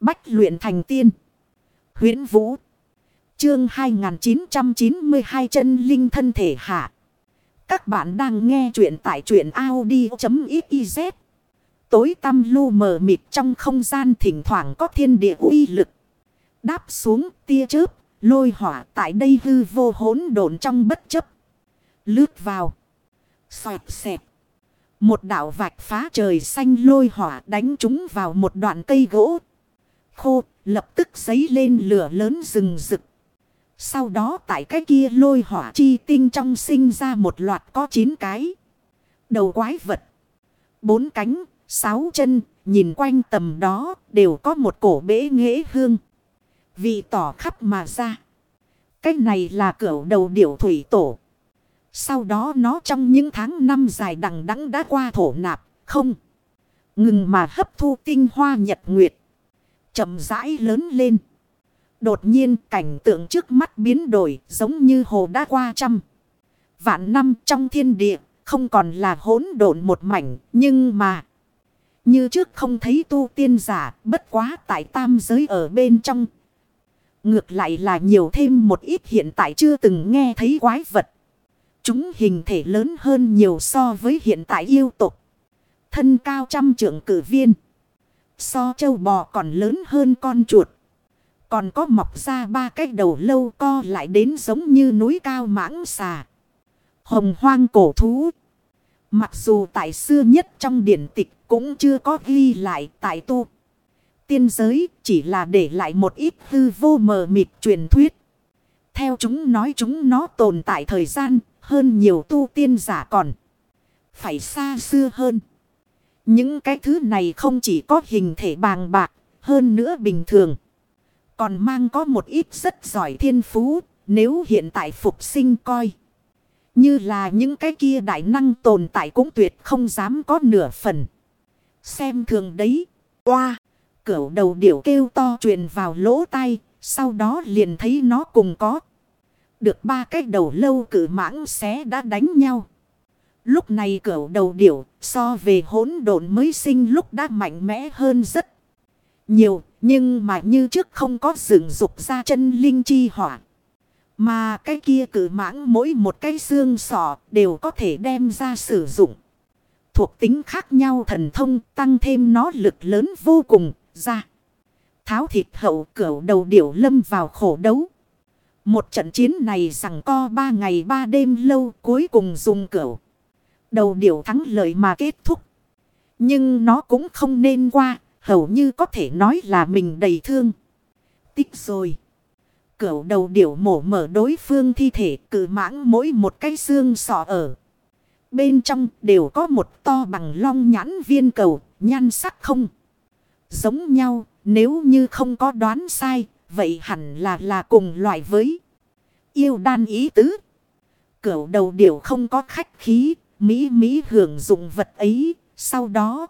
Bách luyện thành tiên. huyễn Vũ. Chương 2992 chân linh thân thể hạ. Các bạn đang nghe truyện tại truyện Audi.xyz. Tối tăm lu mờ mịt trong không gian thỉnh thoảng có thiên địa uy lực. Đáp xuống tia chớp, lôi hỏa tại đây hư vô hỗn độn trong bất chấp. Lướt vào. Xoẹt xẹt. Một đạo vạch phá trời xanh lôi hỏa đánh chúng vào một đoạn cây gỗ. Khô, lập tức giấy lên lửa lớn rừng rực. Sau đó tại cái kia lôi hỏa chi tinh trong sinh ra một loạt có chín cái. Đầu quái vật. Bốn cánh, sáu chân, nhìn quanh tầm đó đều có một cổ bể nghệ hương. Vị tỏ khắp mà ra. Cái này là cửa đầu điểu thủy tổ. Sau đó nó trong những tháng năm dài đằng đẵng đã qua thổ nạp, không. Ngừng mà hấp thu tinh hoa nhật nguyệt chậm rãi lớn lên. Đột nhiên cảnh tượng trước mắt biến đổi giống như hồ đã qua trăm. Vạn năm trong thiên địa, không còn là hỗn độn một mảnh, nhưng mà. Như trước không thấy tu tiên giả bất quá tại tam giới ở bên trong. Ngược lại là nhiều thêm một ít hiện tại chưa từng nghe thấy quái vật. Chúng hình thể lớn hơn nhiều so với hiện tại yêu tục. Thân cao trăm trượng cử viên. So châu bò còn lớn hơn con chuột. Còn có mọc ra ba cái đầu lâu co lại đến giống như núi cao mãng xà. Hồng hoang cổ thú. Mặc dù tại xưa nhất trong điển tịch cũng chưa có ghi lại tại tu. Tiên giới chỉ là để lại một ít hư vô mờ mịt truyền thuyết. Theo chúng nói chúng nó tồn tại thời gian hơn nhiều tu tiên giả còn. Phải xa xưa hơn. Những cái thứ này không chỉ có hình thể bàng bạc, hơn nữa bình thường. Còn mang có một ít rất giỏi thiên phú, nếu hiện tại phục sinh coi. Như là những cái kia đại năng tồn tại cũng tuyệt không dám có nửa phần. Xem thường đấy. Qua. Cửu đầu điểu kêu to truyền vào lỗ tai. Sau đó liền thấy nó cùng có. Được ba cái đầu lâu cử mãng xé đã đánh nhau. Lúc này cỡ đầu điểu, so về hỗn độn mới sinh lúc đã mạnh mẽ hơn rất nhiều. Nhưng mà như trước không có dựng dục ra chân linh chi hỏa. Mà cái kia cử mãng mỗi một cái xương sọ đều có thể đem ra sử dụng. Thuộc tính khác nhau thần thông, tăng thêm nó lực lớn vô cùng, ra. Tháo thịt hậu cửu đầu điểu lâm vào khổ đấu. Một trận chiến này rằng co ba ngày ba đêm lâu cuối cùng dùng cửu. Đầu điểu thắng lợi mà kết thúc. Nhưng nó cũng không nên qua, hầu như có thể nói là mình đầy thương. Tích rồi. Cửu đầu điểu mổ mở đối phương thi thể cử mãng mỗi một cái xương sọ ở. Bên trong đều có một to bằng long nhãn viên cầu, nhan sắc không. Giống nhau, nếu như không có đoán sai, vậy hẳn là là cùng loại với yêu đan ý tứ. Cửu đầu điểu không có khách khí, Mỹ Mỹ hưởng dụng vật ấy, sau đó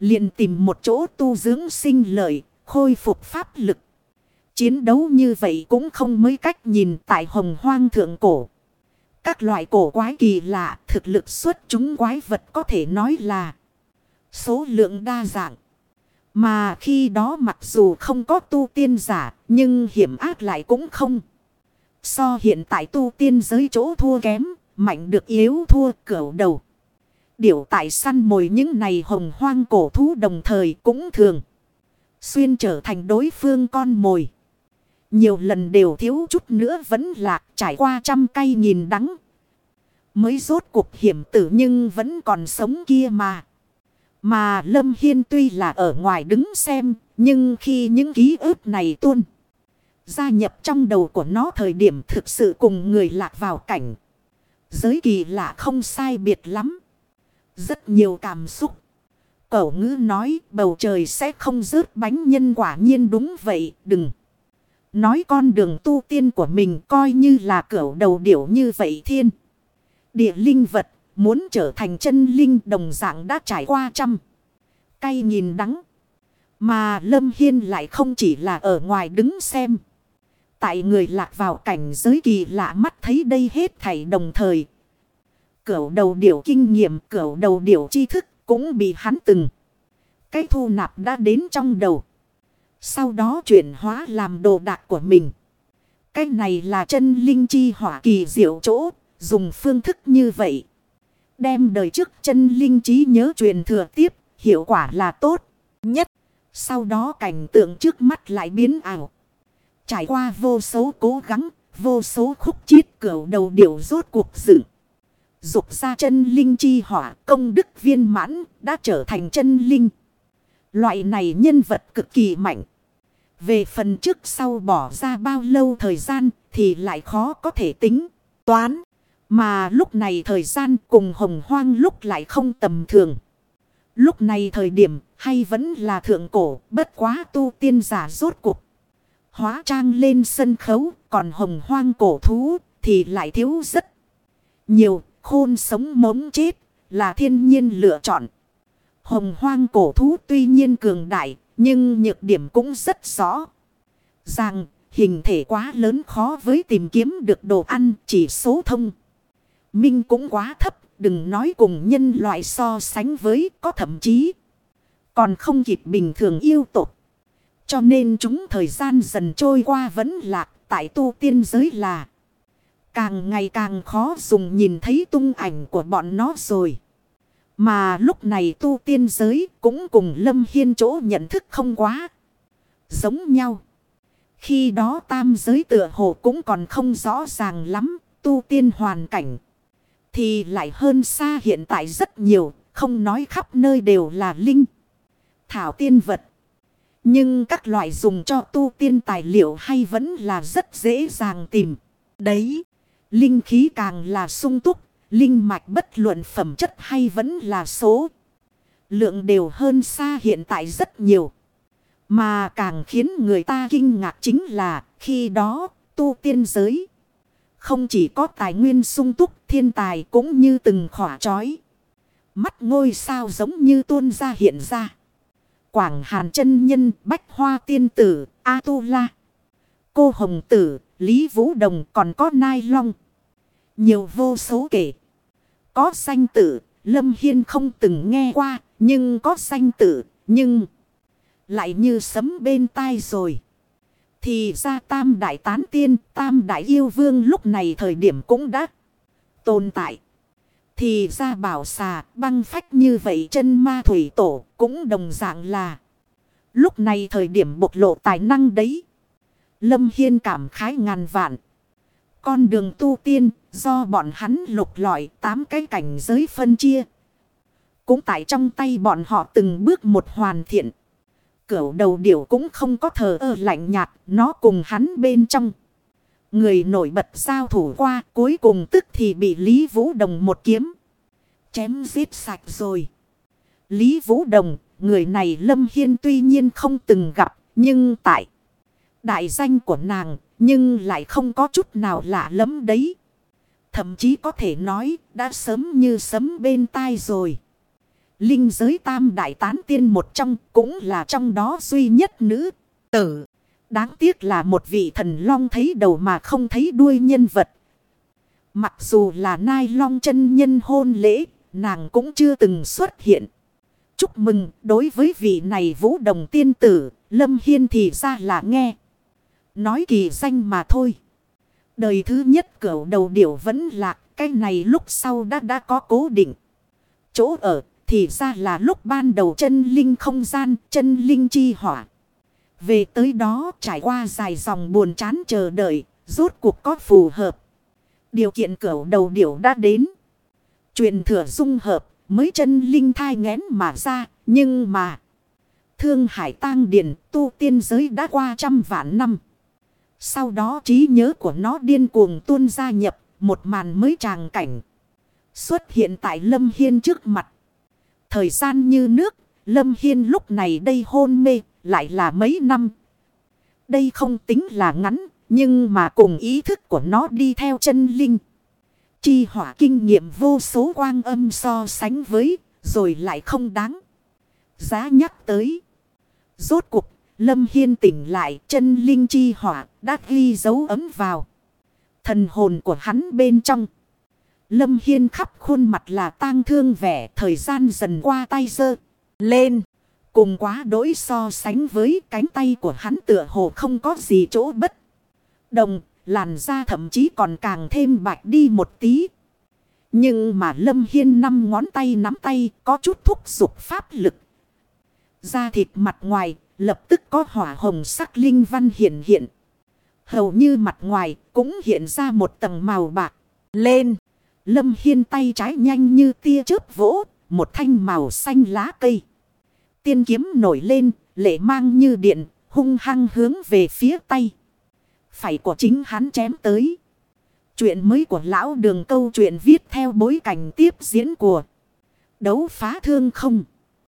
liền tìm một chỗ tu dưỡng sinh lợi, khôi phục pháp lực. Chiến đấu như vậy cũng không mới cách nhìn tại hồng hoang thượng cổ. Các loại cổ quái kỳ lạ, thực lực xuất chúng quái vật có thể nói là số lượng đa dạng. Mà khi đó mặc dù không có tu tiên giả, nhưng hiểm ác lại cũng không. So hiện tại tu tiên giới chỗ thua kém, mạnh được yếu thua cửu đầu. Điều tại săn mồi những này hồng hoang cổ thú đồng thời cũng thường. Xuyên trở thành đối phương con mồi. Nhiều lần đều thiếu chút nữa vẫn lạc trải qua trăm cây nghìn đắng. Mới rốt cuộc hiểm tử nhưng vẫn còn sống kia mà. Mà Lâm Hiên tuy là ở ngoài đứng xem, nhưng khi những ký ức này tuôn gia nhập trong đầu của nó thời điểm thực sự cùng người lạc vào cảnh. Giới kỳ lạ không sai biệt lắm. Rất nhiều cảm xúc. Cậu ngữ nói bầu trời sẽ không rớt bánh nhân quả nhiên đúng vậy, đừng. Nói con đường tu tiên của mình coi như là cửu đầu điểu như vậy thiên. Địa linh vật muốn trở thành chân linh đồng dạng đã trải qua trăm. Cay nhìn đắng. Mà Lâm Hiên lại không chỉ là ở ngoài đứng xem. Tại người lạc vào cảnh giới kỳ lạ mắt thấy đây hết thảy đồng thời. Cửu đầu điểu kinh nghiệm, cửu đầu điểu tri thức cũng bị hắn từng. Cái thu nạp đã đến trong đầu. Sau đó chuyển hóa làm đồ đạc của mình. Cái này là chân linh chi hỏa kỳ diệu chỗ, dùng phương thức như vậy. Đem đời trước chân linh trí nhớ truyền thừa tiếp, hiệu quả là tốt nhất. Sau đó cảnh tượng trước mắt lại biến ảo. Trải qua vô số cố gắng, vô số khúc chiết cửu đầu điệu rốt cuộc dựng. Dục ra chân linh chi hỏa công đức viên mãn đã trở thành chân linh. Loại này nhân vật cực kỳ mạnh. Về phần trước sau bỏ ra bao lâu thời gian thì lại khó có thể tính, toán. Mà lúc này thời gian cùng hồng hoang lúc lại không tầm thường. Lúc này thời điểm hay vẫn là thượng cổ bất quá tu tiên giả rốt cuộc. Hóa trang lên sân khấu, còn hồng hoang cổ thú thì lại thiếu rất nhiều khôn sống mống chết là thiên nhiên lựa chọn. Hồng hoang cổ thú tuy nhiên cường đại, nhưng nhược điểm cũng rất rõ. Rằng, hình thể quá lớn khó với tìm kiếm được đồ ăn, chỉ số thông. Minh cũng quá thấp, đừng nói cùng nhân loại so sánh với, có thậm chí. Còn không kịp bình thường yêu tục. Cho nên chúng thời gian dần trôi qua vẫn lạc tại tu tiên giới là. Càng ngày càng khó dùng nhìn thấy tung ảnh của bọn nó rồi. Mà lúc này tu tiên giới cũng cùng Lâm Hiên chỗ nhận thức không quá. Giống nhau. Khi đó tam giới tựa hồ cũng còn không rõ ràng lắm. Tu tiên hoàn cảnh. Thì lại hơn xa hiện tại rất nhiều. Không nói khắp nơi đều là linh. Thảo tiên vật. Nhưng các loại dùng cho tu tiên tài liệu hay vẫn là rất dễ dàng tìm. Đấy. Linh khí càng là sung túc. Linh mạch bất luận phẩm chất hay vẫn là số. Lượng đều hơn xa hiện tại rất nhiều. Mà càng khiến người ta kinh ngạc chính là khi đó, tu tiên giới. Không chỉ có tài nguyên sung túc, thiên tài cũng như từng khỏa trói. Mắt ngôi sao giống như tuôn ra hiện ra. Quảng Hàn chân Nhân, Bách Hoa Tiên Tử, A-tu-la. Cô Hồng Tử, Lý Vũ Đồng còn có Nai Long. Nhiều vô số kể. Có Sanh tử, Lâm Hiên không từng nghe qua, nhưng có Sanh tử, nhưng lại như sấm bên tai rồi. Thì ra tam đại tán tiên, tam đại yêu vương lúc này thời điểm cũng đã tồn tại. Thì ra bảo xà, băng phách như vậy chân ma thủy tổ cũng đồng dạng là. Lúc này thời điểm bộc lộ tài năng đấy. Lâm Hiên cảm khái ngàn vạn. Con đường tu tiên, do bọn hắn lục lọi tám cái cảnh giới phân chia. Cũng tại trong tay bọn họ từng bước một hoàn thiện. Cửu đầu điểu cũng không có thờ ơ lạnh nhạt, nó cùng hắn bên trong. Người nổi bật giao thủ qua cuối cùng tức thì bị Lý Vũ Đồng một kiếm. Chém giết sạch rồi. Lý Vũ Đồng, người này Lâm Hiên tuy nhiên không từng gặp, nhưng tại đại danh của nàng, nhưng lại không có chút nào lạ lắm đấy. Thậm chí có thể nói, đã sớm như sấm bên tai rồi. Linh giới tam đại tán tiên một trong, cũng là trong đó duy nhất nữ, tử. Đáng tiếc là một vị thần long thấy đầu mà không thấy đuôi nhân vật. Mặc dù là nai long chân nhân hôn lễ, nàng cũng chưa từng xuất hiện. Chúc mừng đối với vị này vũ đồng tiên tử, Lâm Hiên thì ra là nghe. Nói kỳ danh mà thôi. Đời thứ nhất cửu đầu điểu vẫn lạc, cái này lúc sau đã đã có cố định. Chỗ ở thì ra là lúc ban đầu chân linh không gian, chân linh chi hỏa. Về tới đó trải qua dài dòng buồn chán chờ đợi, rốt cuộc có phù hợp. Điều kiện cỡ đầu điểu đã đến. Truyền thừa dung hợp mới chân linh thai ngén mà ra, nhưng mà Thương Hải tang điển tu tiên giới đã qua trăm vạn năm. Sau đó trí nhớ của nó điên cuồng tuôn gia nhập một màn mới tràng cảnh. Xuất hiện tại Lâm Hiên trước mặt. Thời gian như nước, Lâm Hiên lúc này đây hôn mê, lại là mấy năm. Đây không tính là ngắn, nhưng mà cùng ý thức của nó đi theo chân linh. Chi hỏa kinh nghiệm vô số quang âm so sánh với, rồi lại không đáng. Giá nhắc tới. Rốt cuộc, Lâm Hiên tỉnh lại chân linh chi hỏa đã ghi dấu ấm vào. Thần hồn của hắn bên trong. Lâm Hiên khắp khuôn mặt là tang thương vẻ thời gian dần qua tay dơ. Lên. Cùng quá đối so sánh với cánh tay của hắn tựa hồ không có gì chỗ bất. Đồng, làn da thậm chí còn càng thêm bạch đi một tí. Nhưng mà Lâm Hiên năm ngón tay nắm tay có chút thúc dục pháp lực. Da thịt mặt ngoài lập tức có hỏa hồng sắc linh văn hiện hiện. Hầu như mặt ngoài cũng hiện ra một tầng màu bạc. Lên. Lâm Hiên tay trái nhanh như tia chớp vỗ. Một thanh màu xanh lá cây. Tiên kiếm nổi lên. Lệ mang như điện. Hung hăng hướng về phía tay. Phải của chính hắn chém tới. Chuyện mới của lão đường câu chuyện viết theo bối cảnh tiếp diễn của đấu phá thương không.